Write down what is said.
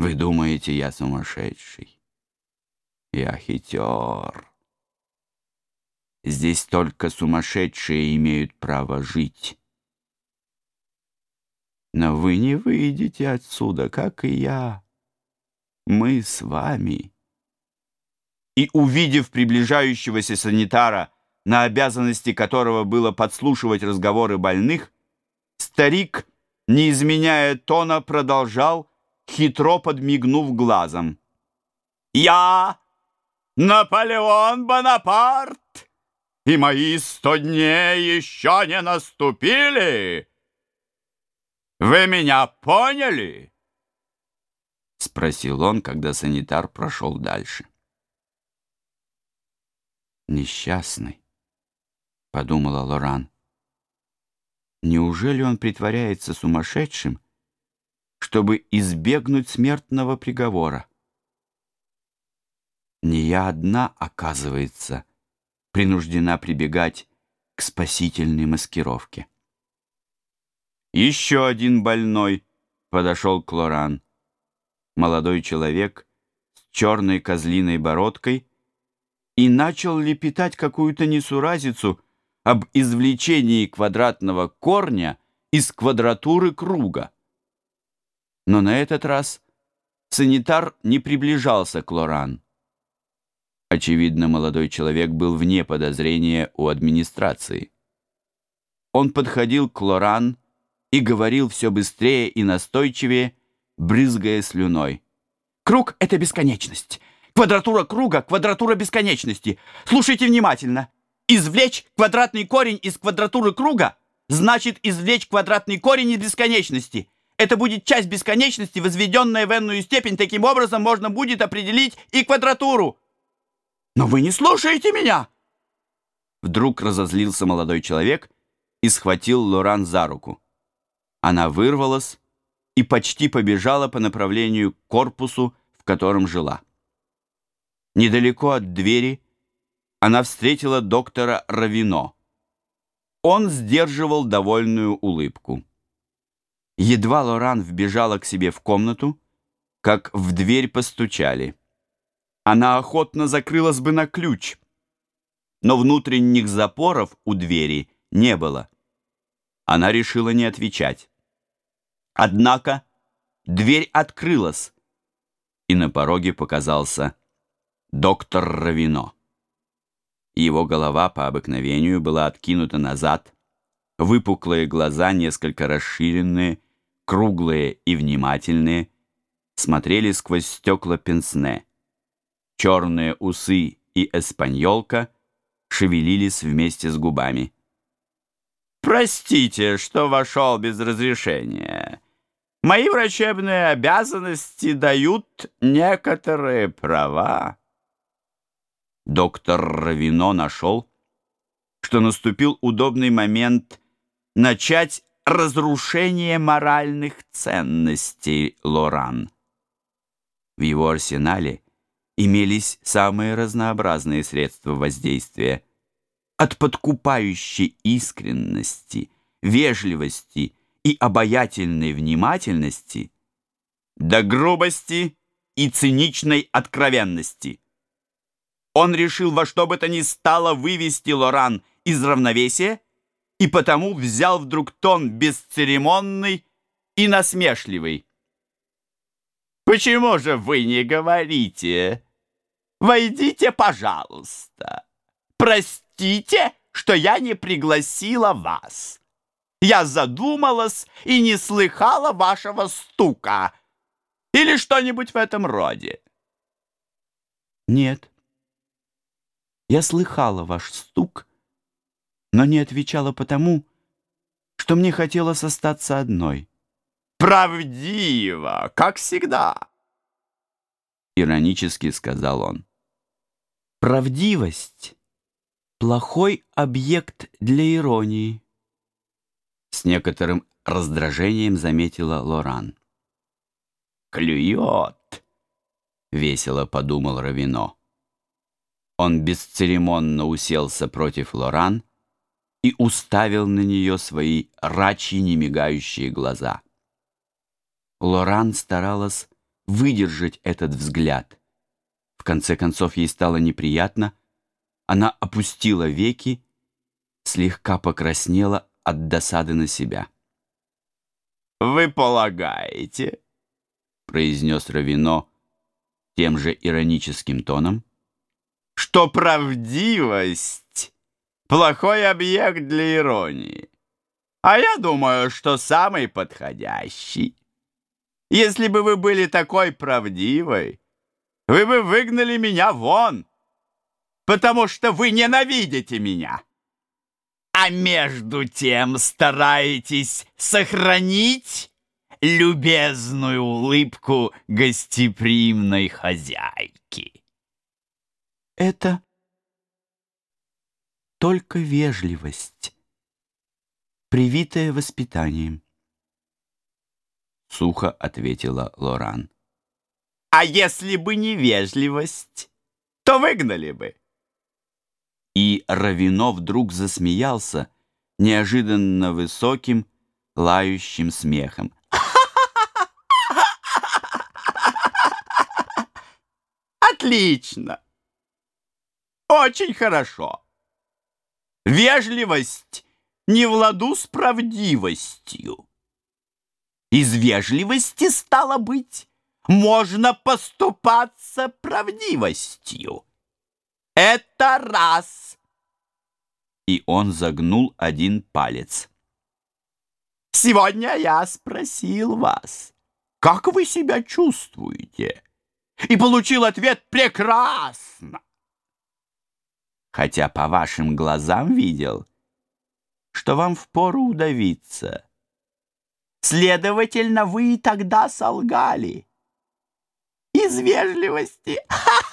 Вы думаете, я сумасшедший? Я хитер. Здесь только сумасшедшие имеют право жить. Но вы не выйдете отсюда, как и я. Мы с вами. И, увидев приближающегося санитара, на обязанности которого было подслушивать разговоры больных, старик, не изменяя тона, продолжал, хитро подмигнув глазом. «Я Наполеон Бонапарт, и мои сто дней еще не наступили. Вы меня поняли?» Спросил он, когда санитар прошел дальше. «Несчастный», — подумала Лоран. «Неужели он притворяется сумасшедшим?» Чтобы избегнуть смертного приговора. Не я одна, оказывается, принуждена прибегать к спасительной маскировке. Еще один больной подошел к Лоран. Молодой человек с черной козлиной бородкой и начал лепетать какую-то несуразицу об извлечении квадратного корня из квадратуры круга. Но на этот раз санитар не приближался к Лоран. Очевидно, молодой человек был вне подозрения у администрации. Он подходил к Лоран и говорил все быстрее и настойчивее, брызгая слюной. «Круг — это бесконечность. Квадратура круга — квадратура бесконечности. Слушайте внимательно. Извлечь квадратный корень из квадратуры круга значит извлечь квадратный корень из бесконечности. Это будет часть бесконечности, возведенная в n степень. Таким образом можно будет определить и квадратуру. Но вы не слушаете меня!» Вдруг разозлился молодой человек и схватил Лоран за руку. Она вырвалась и почти побежала по направлению к корпусу, в котором жила. Недалеко от двери она встретила доктора Равино. Он сдерживал довольную улыбку. Едва Лоран вбежала к себе в комнату, как в дверь постучали. Она охотно закрылась бы на ключ, но внутренних запоров у двери не было. Она решила не отвечать. Однако дверь открылась, и на пороге показался доктор Равино. Его голова по обыкновению была откинута назад, выпуклые глаза, несколько расширенные, круглые и внимательные, смотрели сквозь стекла пенсне. Черные усы и эспаньолка шевелились вместе с губами. «Простите, что вошел без разрешения. Мои врачебные обязанности дают некоторые права». Доктор Равино нашел, что наступил удобный момент начать разрушение моральных ценностей Лоран. В его арсенале имелись самые разнообразные средства воздействия. От подкупающей искренности, вежливости и обаятельной внимательности до грубости и циничной откровенности. Он решил во что бы то ни стало вывести Лоран из равновесия и потому взял вдруг тон бесцеремонный и насмешливый. «Почему же вы не говорите? Войдите, пожалуйста. Простите, что я не пригласила вас. Я задумалась и не слыхала вашего стука или что-нибудь в этом роде». «Нет, я слыхала ваш стук» но не отвечала потому, что мне хотелось остаться одной. «Правдиво, как всегда!» Иронически сказал он. «Правдивость — плохой объект для иронии», с некоторым раздражением заметила Лоран. «Клюет!» — весело подумал Равино. Он бесцеремонно уселся против Лоран и уставил на нее свои рачьи немигающие глаза. Лоран старалась выдержать этот взгляд. В конце концов ей стало неприятно. Она опустила веки, слегка покраснела от досады на себя. «Вы полагаете?» — произнес Равино тем же ироническим тоном, что правдивость — плохой объект для иронии. А я думаю, что самый подходящий. Если бы вы были такой правдивой, вы бы выгнали меня вон, потому что вы ненавидите меня. А между тем стараетесь сохранить любезную улыбку гостеприимной хозяйки. Это только вежливость, привитая воспитанием. Сухо ответила Лоран. А если бы не вежливость, то выгнали бы. И Равино вдруг засмеялся неожиданно высоким, лающим смехом. Отлично! Очень хорошо. Вежливость не в ладу с правдивостью. Из вежливости стало быть можно поступаться правдивостью. Это раз. И он загнул один палец. Сегодня я спросил вас, как вы себя чувствуете? И получил ответ прекрасно. Хотя по вашим глазам видел, что вам впору удавиться. Следовательно, вы и тогда солгали. Из вежливости. Ха!